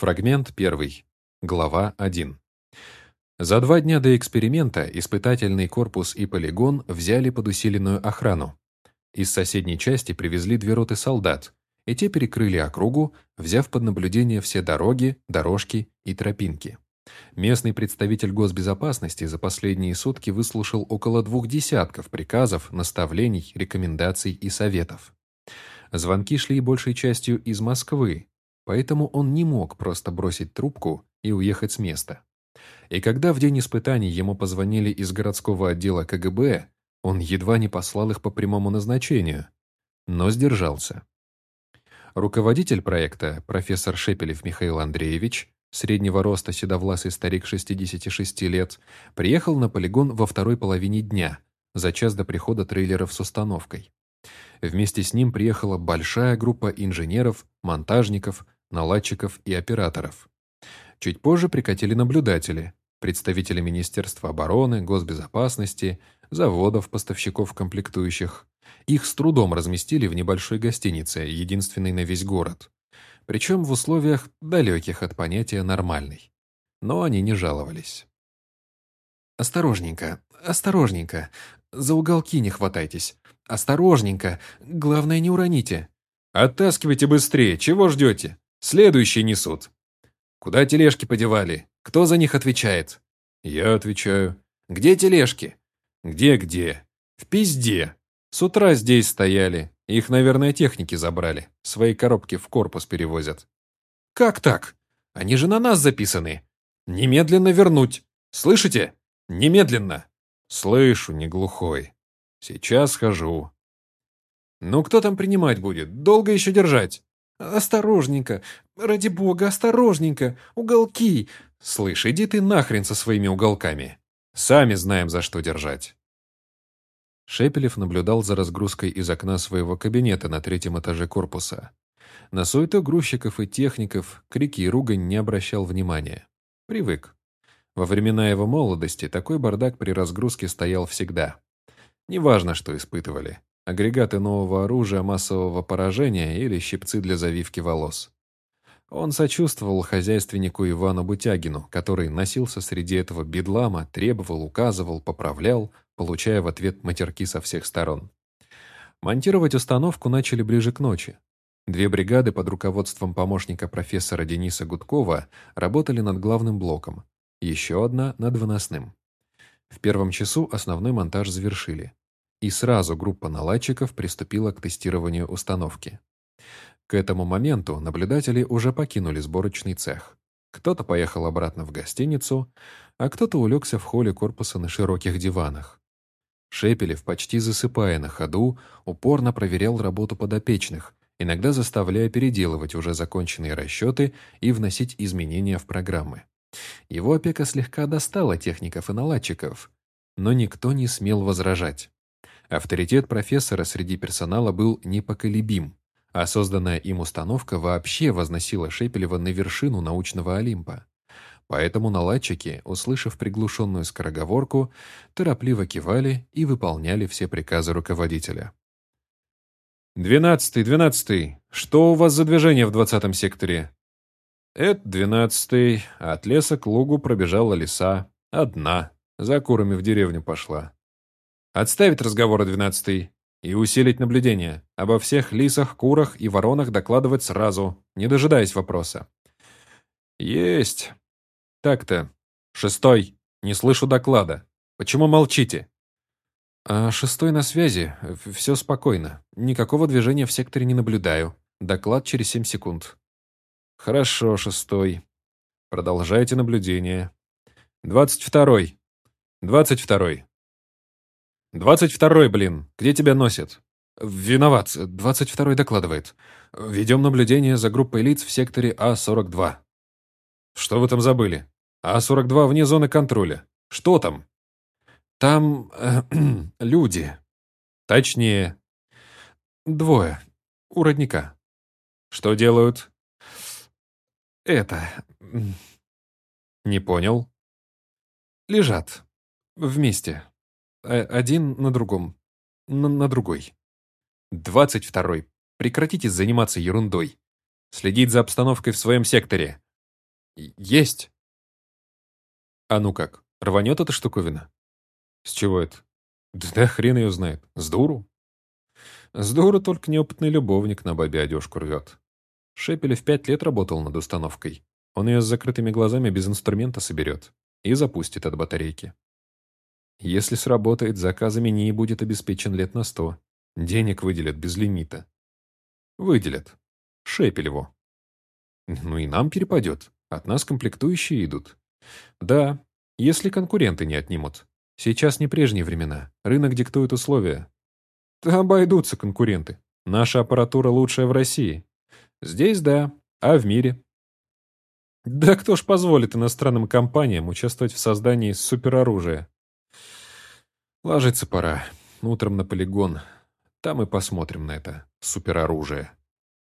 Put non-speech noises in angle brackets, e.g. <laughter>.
Фрагмент 1. Глава 1. За два дня до эксперимента испытательный корпус и полигон взяли под усиленную охрану. Из соседней части привезли две роты солдат, и те перекрыли округу, взяв под наблюдение все дороги, дорожки и тропинки. Местный представитель госбезопасности за последние сутки выслушал около двух десятков приказов, наставлений, рекомендаций и советов. Звонки шли большей частью из Москвы, поэтому он не мог просто бросить трубку и уехать с места. И когда в день испытаний ему позвонили из городского отдела КГБ, он едва не послал их по прямому назначению, но сдержался. Руководитель проекта, профессор Шепелев Михаил Андреевич, среднего роста седовласый старик 66 лет, приехал на полигон во второй половине дня, за час до прихода трейлеров с установкой. Вместе с ним приехала большая группа инженеров, монтажников, наладчиков и операторов. Чуть позже прикатили наблюдатели, представители Министерства обороны, госбезопасности, заводов, поставщиков комплектующих. Их с трудом разместили в небольшой гостинице, единственной на весь город. Причем в условиях, далеких от понятия «нормальный». Но они не жаловались. «Осторожненько, осторожненько. За уголки не хватайтесь. Осторожненько. Главное, не уроните». «Оттаскивайте быстрее. Чего ждете? Следующие несут. Куда тележки подевали? Кто за них отвечает? Я отвечаю. Где тележки? Где-где? В пизде. С утра здесь стояли. Их, наверное, техники забрали. Свои коробки в корпус перевозят. Как так? Они же на нас записаны. Немедленно вернуть. Слышите? Немедленно. Слышу, не глухой. Сейчас схожу. Ну кто там принимать будет? Долго еще держать? «Осторожненько! Ради бога, осторожненько! Уголки!» «Слышь, иди ты нахрен со своими уголками! Сами знаем, за что держать!» Шепелев наблюдал за разгрузкой из окна своего кабинета на третьем этаже корпуса. На суету грузчиков и техников, крики и ругань не обращал внимания. Привык. Во времена его молодости такой бардак при разгрузке стоял всегда. Неважно, что испытывали агрегаты нового оружия массового поражения или щипцы для завивки волос. Он сочувствовал хозяйственнику Ивану Бутягину, который носился среди этого бедлама, требовал, указывал, поправлял, получая в ответ матерки со всех сторон. Монтировать установку начали ближе к ночи. Две бригады под руководством помощника профессора Дениса Гудкова работали над главным блоком, еще одна — над выносным. В первом часу основной монтаж завершили и сразу группа наладчиков приступила к тестированию установки. К этому моменту наблюдатели уже покинули сборочный цех. Кто-то поехал обратно в гостиницу, а кто-то улегся в холле корпуса на широких диванах. Шепелев, почти засыпая на ходу, упорно проверял работу подопечных, иногда заставляя переделывать уже законченные расчеты и вносить изменения в программы. Его опека слегка достала техников и наладчиков, но никто не смел возражать. Авторитет профессора среди персонала был непоколебим, а созданная им установка вообще возносила Шепелева на вершину научного Олимпа. Поэтому наладчики, услышав приглушенную скороговорку, торопливо кивали и выполняли все приказы руководителя. «Двенадцатый, двенадцатый, что у вас за движение в двадцатом секторе?» «Это двенадцатый, от леса к лугу пробежала лиса. Одна, за курами в деревню пошла. Отставить разговоры, двенадцатый, и усилить наблюдение. Обо всех лисах, курах и воронах докладывать сразу, не дожидаясь вопроса. Есть. Так-то. Шестой. Не слышу доклада. Почему молчите? А шестой на связи. Все спокойно. Никакого движения в секторе не наблюдаю. Доклад через семь секунд. Хорошо, шестой. Продолжайте наблюдение. Двадцать второй. Двадцать второй. «Двадцать второй, блин! Где тебя носят?» «Виноват. Двадцать второй докладывает. Ведем наблюдение за группой лиц в секторе А-42». «Что вы там забыли? А-42 вне зоны контроля. Что там?» «Там... Э, <clears throat> люди». «Точнее». «Двое. У родника». «Что делают?» «Это...» «Не понял». «Лежат. Вместе». Э, один на другом. На, на другой. Двадцать второй. Прекратите заниматься ерундой. Следить за обстановкой в своем секторе. Есть. А ну как, рванет эта штуковина? С чего это? Да, хрен ее знает. С дуру? С дуру только неопытный любовник на бабе одежку рвет. Шепелев пять лет работал над установкой. Он ее с закрытыми глазами без инструмента соберет и запустит от батарейки. Если сработает, заказами НИИ будет обеспечен лет на сто. Денег выделят без лимита. Выделят. Шепелеву. Ну и нам перепадет. От нас комплектующие идут. Да, если конкуренты не отнимут. Сейчас не прежние времена. Рынок диктует условия. Да обойдутся конкуренты. Наша аппаратура лучшая в России. Здесь да, а в мире? Да кто ж позволит иностранным компаниям участвовать в создании супероружия? Ложиться пора. Утром на полигон. Там и посмотрим на это супероружие.